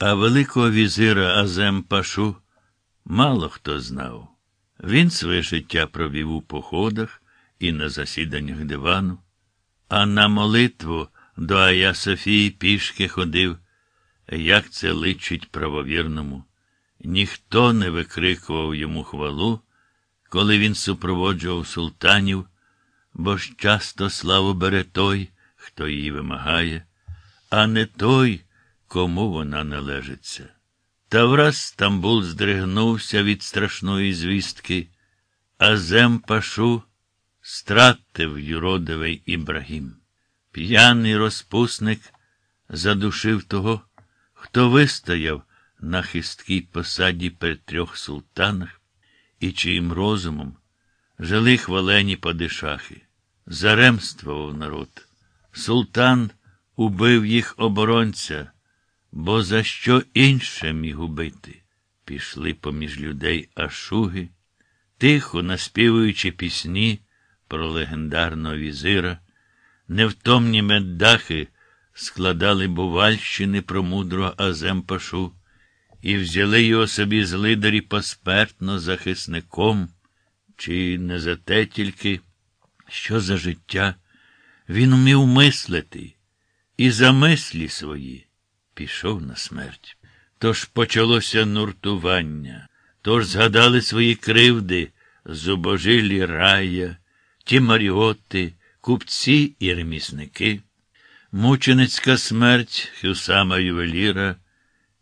А великого візира Азем Пашу мало хто знав. Він своє життя провів у походах і на засіданнях дивану, а на молитву до Ая Софії пішки ходив, як це личить правовірному. Ніхто не викрикував йому хвалу, коли він супроводжував султанів, бо ж часто славу бере той, хто її вимагає, а не той, кому вона належиться. Та враз Стамбул здригнувся від страшної звістки, а зем пашу стратив юродивий Ібрагім. П'яний розпусник задушив того, хто вистояв на хисткій посаді при трьох султанах і чиїм розумом жили хвалені падишахи. Заремствував народ. Султан убив їх оборонця, бо за що інше міг убити? Пішли поміж людей ашуги, тихо наспівуючи пісні про легендарного візира, невтомні меддахи складали бувальщини про мудрого Аземпашу і взяли його собі з лидарі посмертно захисником, чи не за те тільки, що за життя. Він умів мислити і за мислі свої пішов на смерть. Тож почалося нуртування, тож згадали свої кривди, зубожилі рая, ті маріоти, купці і ремісники, мученицька смерть Хюсама ювеліра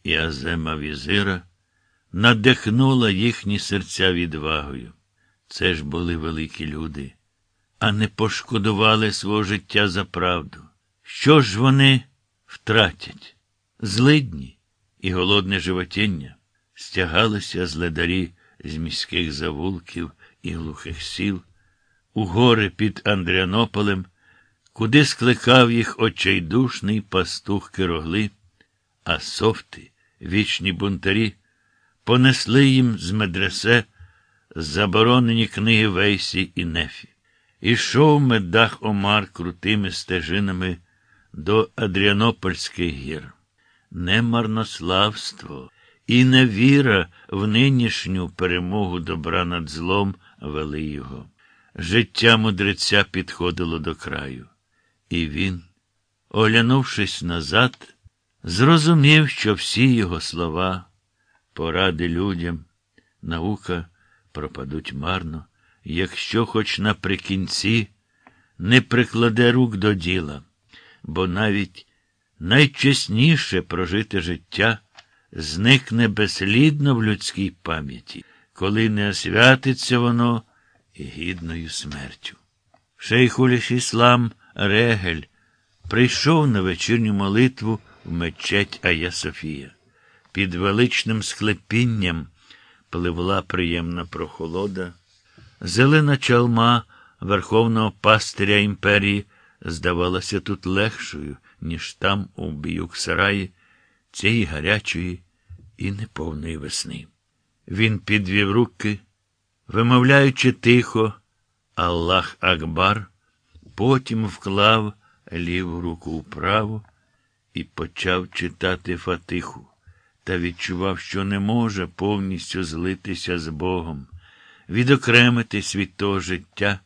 і Азема візира надихнула їхні серця відвагою. Це ж були великі люди, а не пошкодували свого життя за правду. Що ж вони втратять? Злидні і голодне животіння стягалися з ледарі з міських завулків і глухих сіл, у гори під Андріанополем, куди скликав їх очайдушний пастух Кирогли, а софти, вічні бунтарі, понесли їм з медресе заборонені книги Вейсі і Нефі. Ішов медах Омар крутими стежинами до Адріанопольських гір. Не марнославство і не віра в нинішню перемогу добра над злом вели його. Життя мудреця підходило до краю. І він, оглянувшись назад, зрозумів, що всі його слова, поради людям, наука пропадуть марно, якщо хоч наприкінці не прикладе рук до діла, бо навіть найчесніше прожите життя зникне безслідно в людській пам'яті, коли не освятиться воно гідною смертю. Шейхуліш Іслам Регель прийшов на вечірню молитву в мечеть Ая Софія. Під величним склепінням пливла приємна прохолода. Зелена чалма верховного пастиря імперії здавалася тут легшою, ніж там, у Біюксараї, цієї гарячої і неповної весни. Він підвів руки, вимовляючи тихо, Аллах Акбар, потім вклав ліву руку у праву і почав читати Фатиху, та відчував, що не може повністю злитися з Богом, відокремитись від того життя,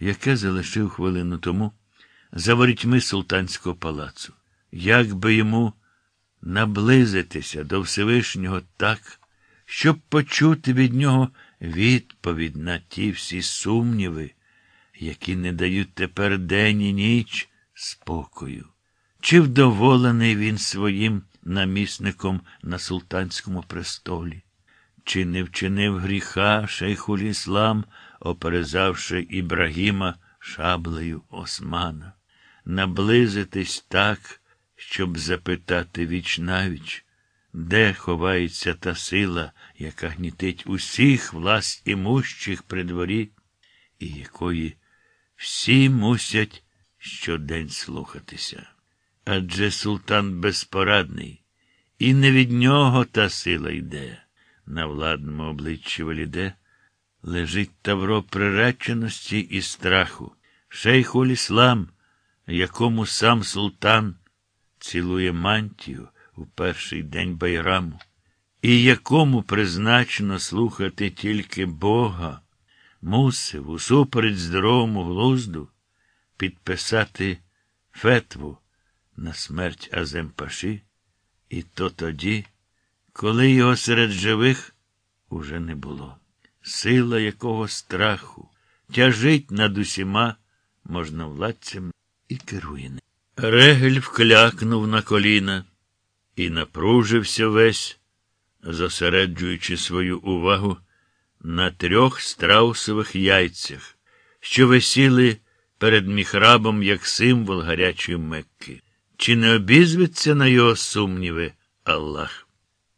яке залишив хвилину тому за ворітьми султанського палацу. Як би йому наблизитися до Всевишнього так, щоб почути від нього відповідь на ті всі сумніви, які не дають тепер день і ніч спокою. Чи вдоволений він своїм намісником на султанському престолі? Чи не вчинив гріха шейхуль іслам, оперезавши Ібрагіма шаблею Османа? Наблизитись так, щоб запитати віч навіч, де ховається та сила, яка гнітить усіх власть імущих при дворі, і якої всі мусять щодень слухатися. Адже султан безпорадний, і не від нього та сила йде. На владному обличчі Валіде лежить тавро приреченості і страху. Шейхуль іслам, якому сам султан цілує мантію, у перший день байраму, і якому призначено слухати тільки Бога, мусив, усупереч здоровому глузду, підписати фетву на смерть Аземпаші, і то тоді, коли його серед живих уже не було. Сила якого страху тяжить над усіма можновладцями і керує ним. Регель вклякнув на коліна і напружився весь, зосереджуючи свою увагу на трьох страусових яйцях, що висіли перед міхрабом як символ гарячої мекки. Чи не обізветься на його сумніви Аллах?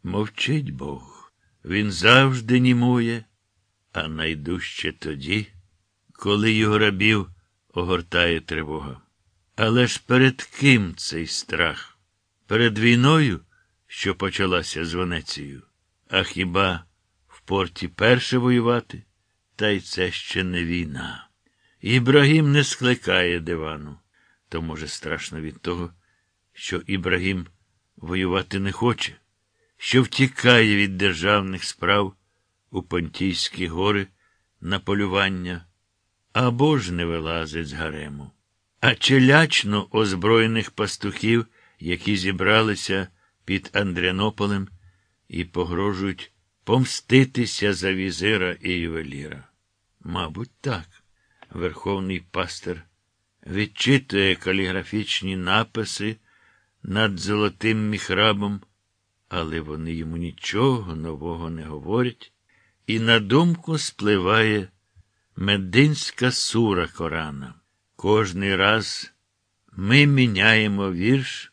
Мовчить Бог. Він завжди німує, а найдужче тоді, коли його рабів огортає тривога. Але ж перед ким цей страх? Перед війною, що почалася з Венецією, а хіба в порті перше воювати? Та й це ще не війна. Ібрагім не скликає дивану. То, може, страшно від того, що Ібрагім воювати не хоче, що втікає від державних справ у Понтійські гори на полювання, або ж не вилазить з гарему. А челячно озброєних пастухів, які зібралися під Андрянополем і погрожують помститися за візира і ювеліра. Мабуть, так. Верховний пастир відчитує каліграфічні написи над золотим міхрабом, але вони йому нічого нового не говорять, і на думку спливає мединська сура Корана. Кожний раз ми міняємо вірш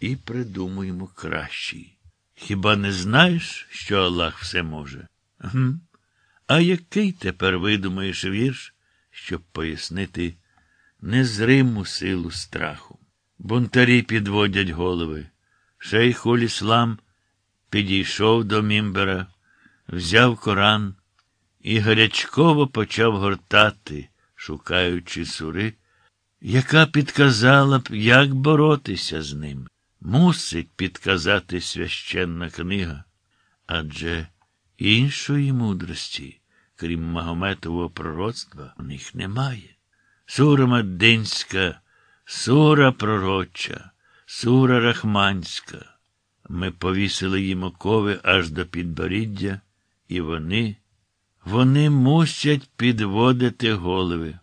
і придумуємо кращий. Хіба не знаєш, що Аллах все може? Гм. А який тепер видумаєш вірш, щоб пояснити незриму силу страху? Бунтарі підводять голови. Шейхуль Іслам підійшов до мімбера, взяв Коран і гарячково почав гортати, шукаючи сури, яка підказала б, як боротися з ним. Мусить підказати священна книга. Адже іншої мудрості, крім Магометового пророцтва, у них немає. Сура Маддинська, сура пророча, сура Рахманська. Ми повісили їм окови аж до підборіддя, і вони, вони мусять підводити голови.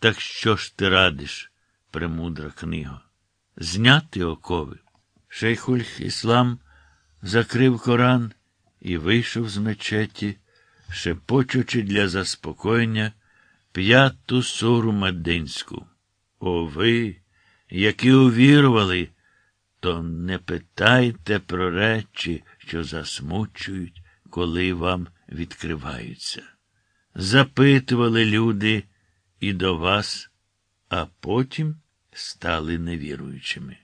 Так що ж ти радиш, премудра книга? Зняти окови. Шейхуль Іслам закрив Коран і вийшов з мечеті, шепочучи для заспокоєння п'яту суру Мадинську. О ви, які увірували, то не питайте про речі, що засмучують, коли вам відкриваються. Запитували люди і до вас, а потім стали невіруючими.